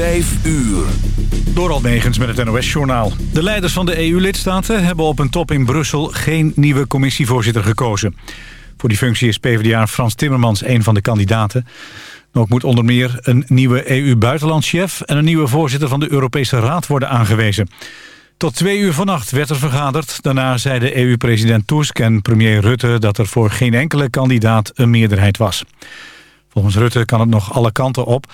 Vijf uur. Door Almegens met het NOS-journaal. De leiders van de EU-lidstaten hebben op een top in Brussel... geen nieuwe commissievoorzitter gekozen. Voor die functie is PvdA Frans Timmermans een van de kandidaten. Ook moet onder meer een nieuwe EU-buitenlandschef... en een nieuwe voorzitter van de Europese Raad worden aangewezen. Tot twee uur vannacht werd er vergaderd. Daarna zeiden EU-president Tusk en premier Rutte... dat er voor geen enkele kandidaat een meerderheid was. Volgens Rutte kan het nog alle kanten op...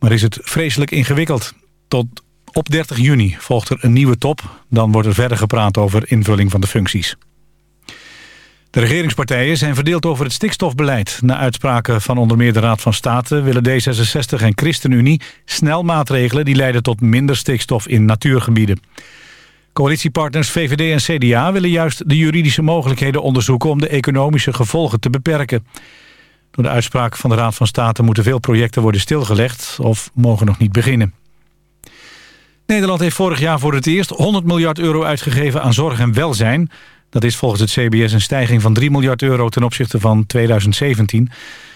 maar is het vreselijk ingewikkeld. Tot op 30 juni volgt er een nieuwe top. Dan wordt er verder gepraat over invulling van de functies. De regeringspartijen zijn verdeeld over het stikstofbeleid. Na uitspraken van onder meer de Raad van State... willen D66 en ChristenUnie snel maatregelen... die leiden tot minder stikstof in natuurgebieden. Coalitiepartners VVD en CDA willen juist de juridische mogelijkheden onderzoeken... om de economische gevolgen te beperken. Door de uitspraak van de Raad van State moeten veel projecten worden stilgelegd... of mogen nog niet beginnen. Nederland heeft vorig jaar voor het eerst 100 miljard euro uitgegeven aan zorg en welzijn. Dat is volgens het CBS een stijging van 3 miljard euro ten opzichte van 2017.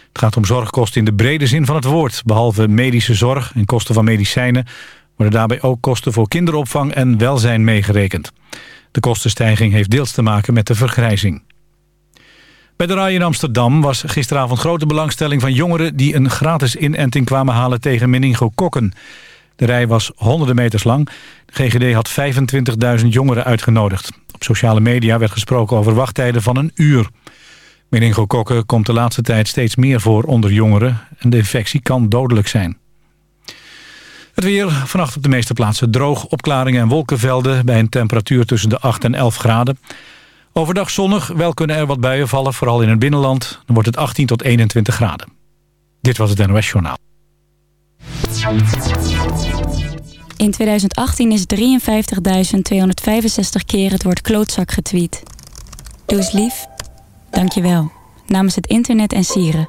Het gaat om zorgkosten in de brede zin van het woord. Behalve medische zorg en kosten van medicijnen... worden daarbij ook kosten voor kinderopvang en welzijn meegerekend. De kostenstijging heeft deels te maken met de vergrijzing. Bij de RAI in Amsterdam was gisteravond grote belangstelling van jongeren... die een gratis inenting kwamen halen tegen meningokokken. De rij was honderden meters lang. De GGD had 25.000 jongeren uitgenodigd. Op sociale media werd gesproken over wachttijden van een uur. Meningokokken komt de laatste tijd steeds meer voor onder jongeren... en de infectie kan dodelijk zijn. Het weer, vannacht op de meeste plaatsen droog, opklaringen en wolkenvelden... bij een temperatuur tussen de 8 en 11 graden. Overdag zonnig, wel kunnen er wat buien vallen, vooral in het binnenland. Dan wordt het 18 tot 21 graden. Dit was het NOS Journaal. In 2018 is 53.265 keer het woord klootzak getweet. Doe eens lief. Dank je wel. Namens het internet en sieren.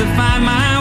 to find my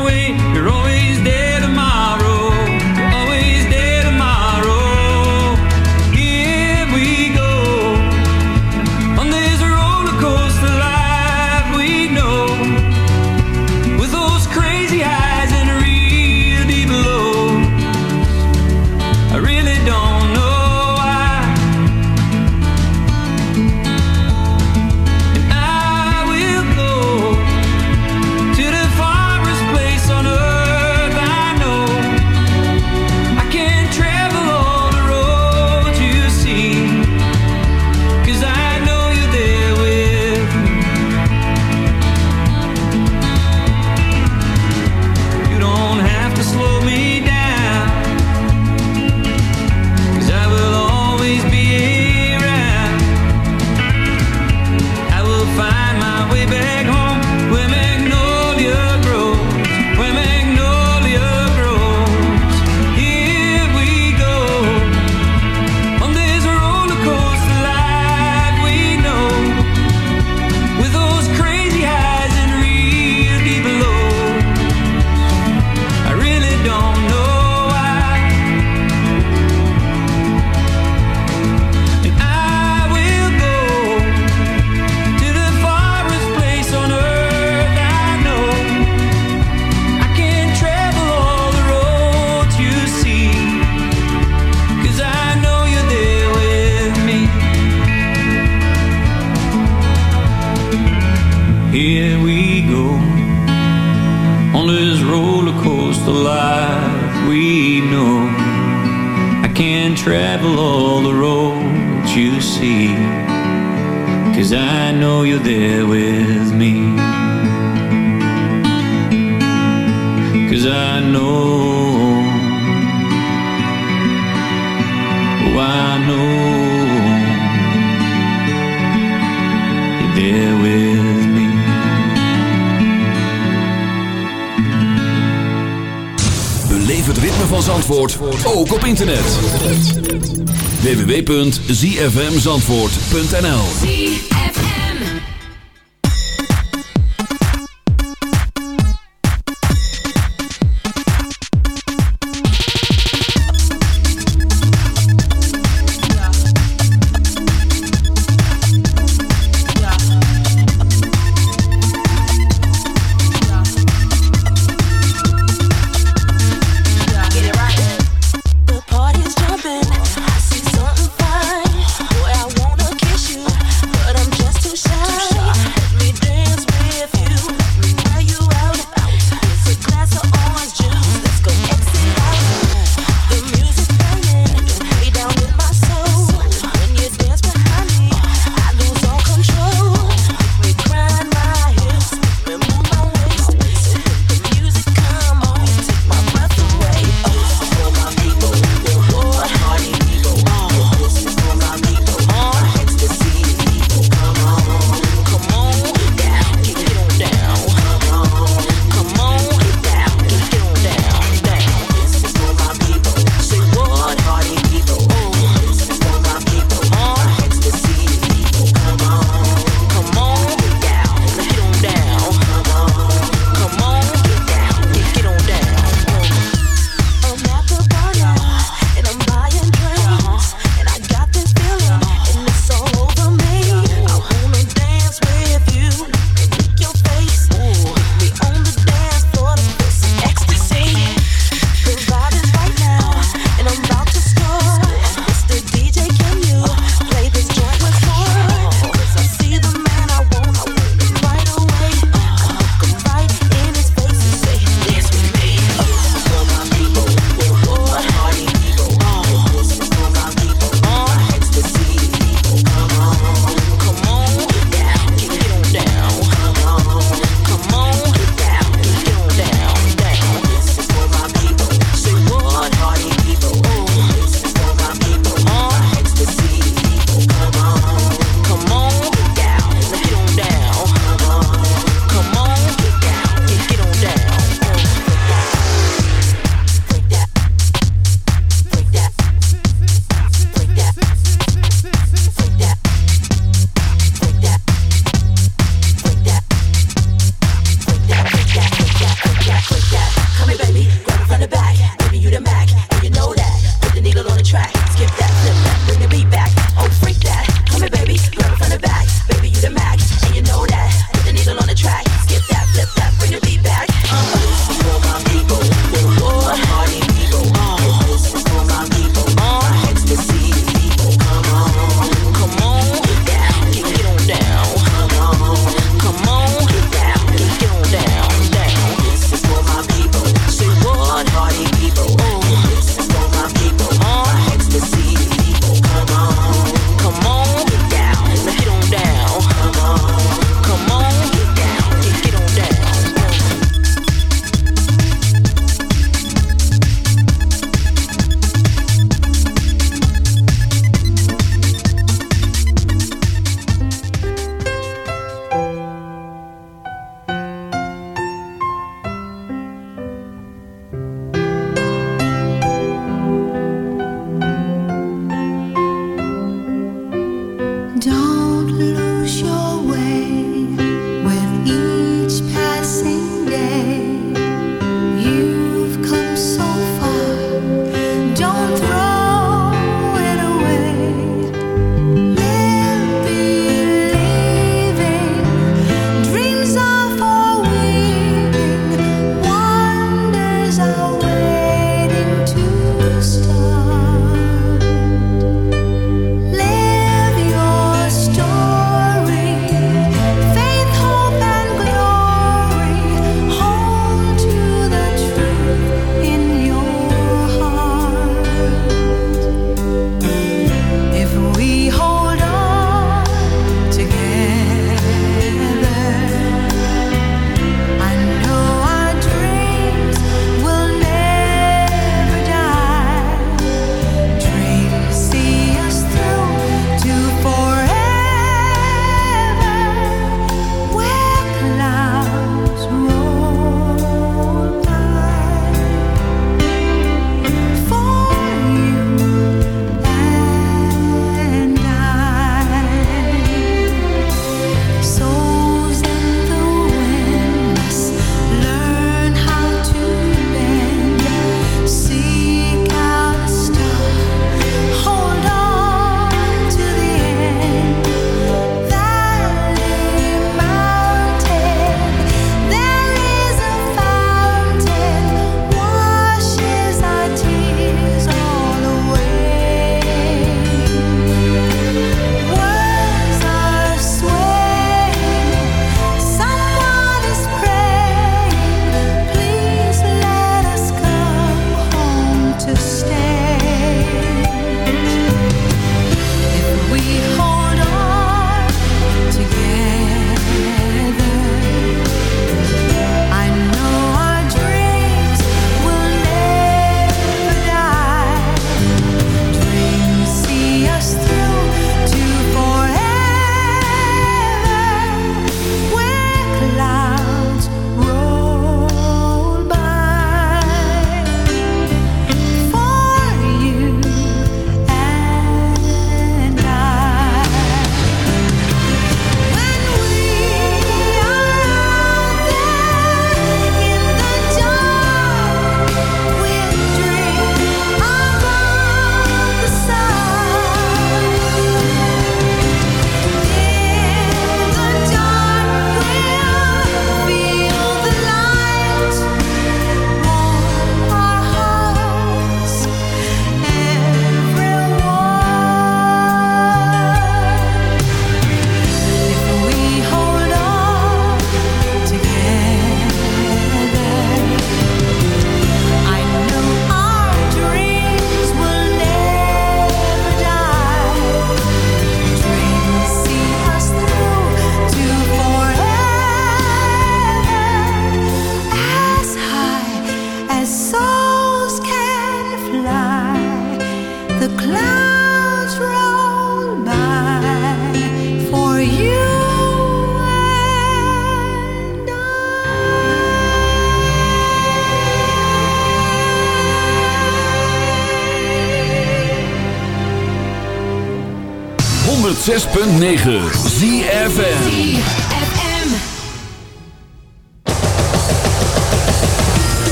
zfmzandvoort.nl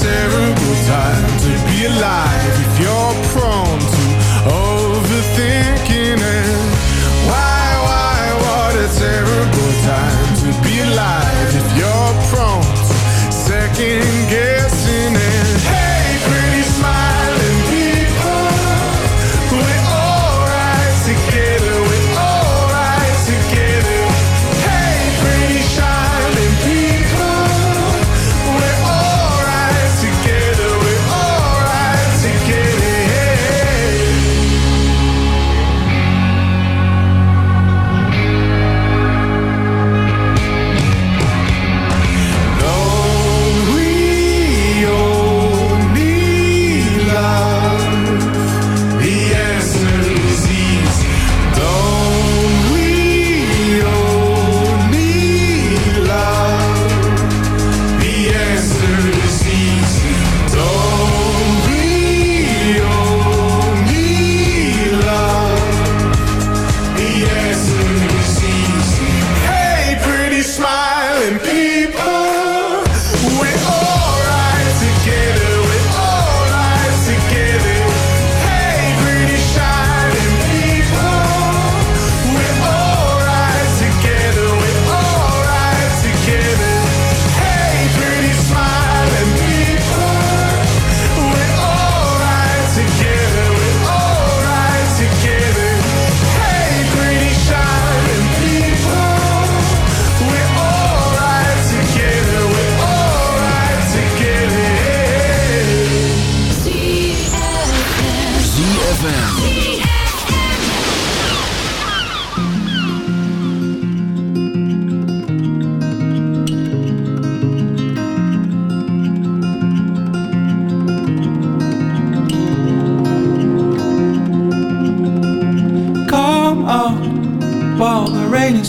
terrible time to be alive. If you're prone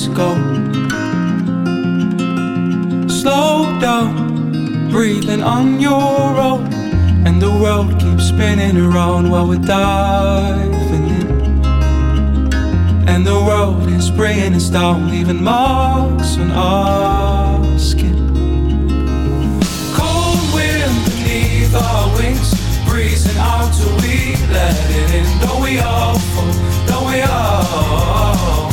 is. Slow down, breathing on your own. And the world keeps spinning around while we're diving in. And the world is bringing us down, leaving marks on our skin. Cold wind beneath our wings, breezing out till we let it in. Don't we all fall? Don't we all?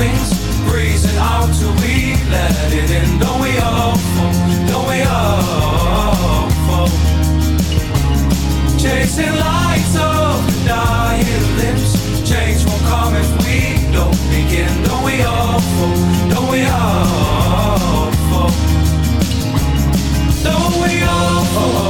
wings, breezing out till we let it in. Don't we all fall? Don't we all fall? Chasing lights of dying lips, change won't come if we don't begin. Don't we all fall? Don't we all fall? Don't we all fall?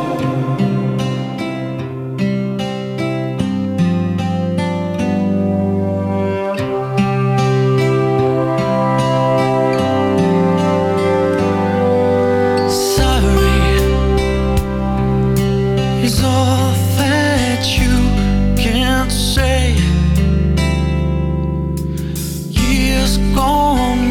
just gone.